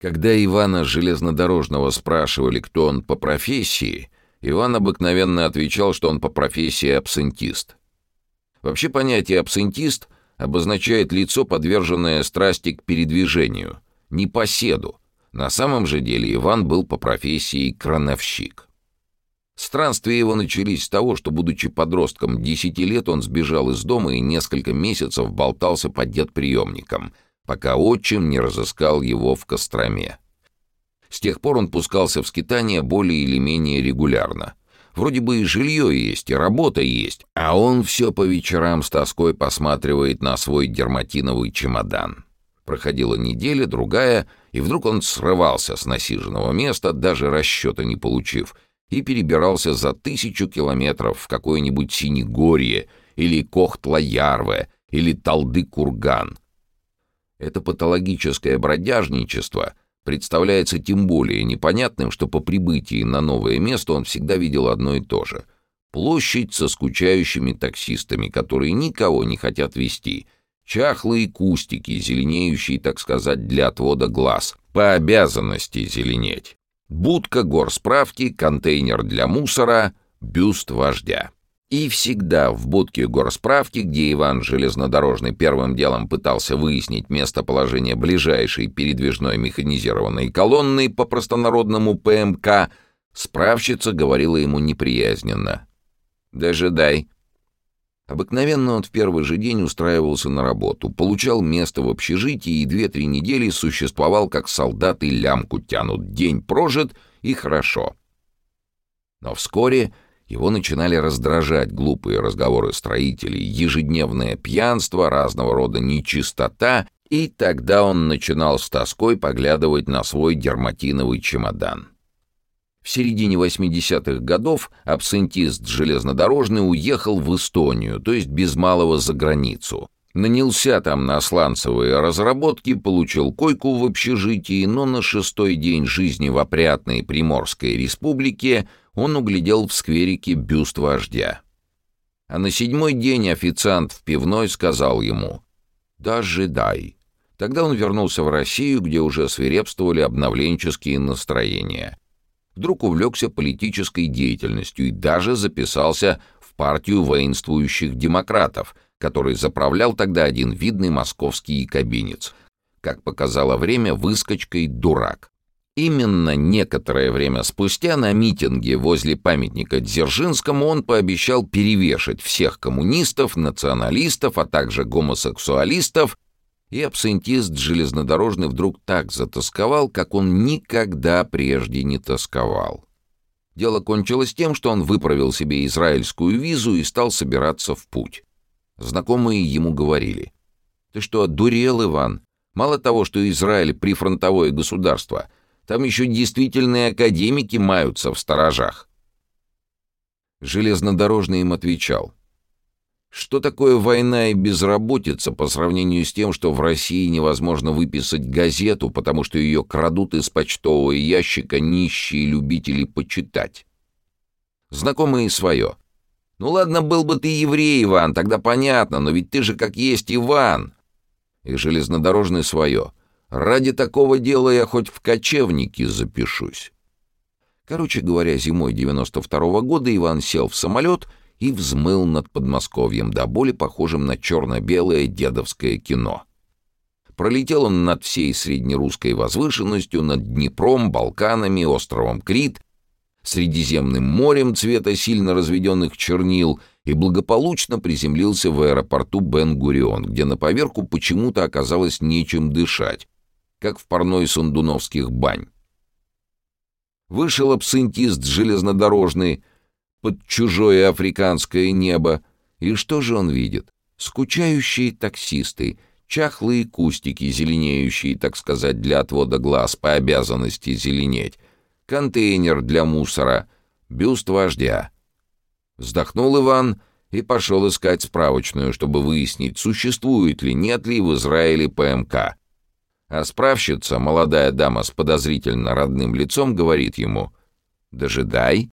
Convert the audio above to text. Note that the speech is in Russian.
Когда Ивана Железнодорожного спрашивали, кто он по профессии, Иван обыкновенно отвечал, что он по профессии абсентист. Вообще понятие «абсентист» обозначает лицо, подверженное страсти к передвижению, не поседу. На самом же деле Иван был по профессии крановщик. Странствия его начались с того, что, будучи подростком 10 лет, он сбежал из дома и несколько месяцев болтался под дедприемником — пока отчим не разыскал его в Костроме. С тех пор он пускался в скитания более или менее регулярно. Вроде бы и жилье есть, и работа есть, а он все по вечерам с тоской посматривает на свой дерматиновый чемодан. Проходила неделя, другая, и вдруг он срывался с насиженного места, даже расчета не получив, и перебирался за тысячу километров в какое-нибудь Синегорье или Кохтла-Ярве или Талды-Курган, это патологическое бродяжничество представляется тем более непонятным, что по прибытии на новое место он всегда видел одно и то же. Площадь со скучающими таксистами, которые никого не хотят вести. Чахлые кустики, зеленеющие, так сказать, для отвода глаз. По обязанности зеленеть. Будка горсправки, контейнер для мусора, бюст вождя. И всегда в будке горсправки, где Иван Железнодорожный первым делом пытался выяснить местоположение ближайшей передвижной механизированной колонны по простонародному ПМК, справщица говорила ему неприязненно. «Дожидай». Обыкновенно он в первый же день устраивался на работу, получал место в общежитии и две-три недели существовал как солдат и лямку тянут. День прожит и хорошо. Но вскоре его начинали раздражать глупые разговоры строителей, ежедневное пьянство, разного рода нечистота, и тогда он начинал с тоской поглядывать на свой дерматиновый чемодан. В середине 80-х годов абсентист железнодорожный уехал в Эстонию, то есть без малого за границу. Нанялся там на сланцевые разработки, получил койку в общежитии, но на шестой день жизни в опрятной Приморской республике он углядел в скверике бюст вождя. А на седьмой день официант в пивной сказал ему «Дожидай». Тогда он вернулся в Россию, где уже свирепствовали обновленческие настроения. Вдруг увлекся политической деятельностью и даже записался в партию воинствующих демократов, который заправлял тогда один видный московский якобинец. Как показало время, выскочкой дурак. Именно некоторое время спустя на митинге возле памятника Дзержинскому он пообещал перевешать всех коммунистов, националистов, а также гомосексуалистов, и абсентист железнодорожный вдруг так затасковал, как он никогда прежде не тосковал. Дело кончилось тем, что он выправил себе израильскую визу и стал собираться в путь. Знакомые ему говорили, «Ты что, дурел, Иван? Мало того, что Израиль — прифронтовое государство — там еще действительные академики маются в сторожах. Железнодорожный им отвечал. Что такое война и безработица по сравнению с тем, что в России невозможно выписать газету, потому что ее крадут из почтового ящика нищие любители почитать? Знакомые свое. Ну ладно, был бы ты еврей, Иван, тогда понятно, но ведь ты же как есть Иван. И железнодорожный свое. Ради такого дела я хоть в кочевники запишусь. Короче говоря, зимой 92 -го года Иван сел в самолет и взмыл над Подмосковьем, до боли похожим на черно-белое дедовское кино. Пролетел он над всей среднерусской возвышенностью, над Днепром, Балканами, островом Крит, Средиземным морем цвета сильно разведенных чернил и благополучно приземлился в аэропорту Бен-Гурион, где на поверку почему-то оказалось нечем дышать, как в парной сундуновских бань. Вышел абсентист железнодорожный под чужое африканское небо, и что же он видит? Скучающие таксисты, чахлые кустики, зеленеющие, так сказать, для отвода глаз по обязанности зеленеть, контейнер для мусора, бюст вождя. Вздохнул Иван и пошел искать справочную, чтобы выяснить, существует ли, нет ли в Израиле ПМК. А справщица, молодая дама с подозрительно родным лицом, говорит ему «Дожидай».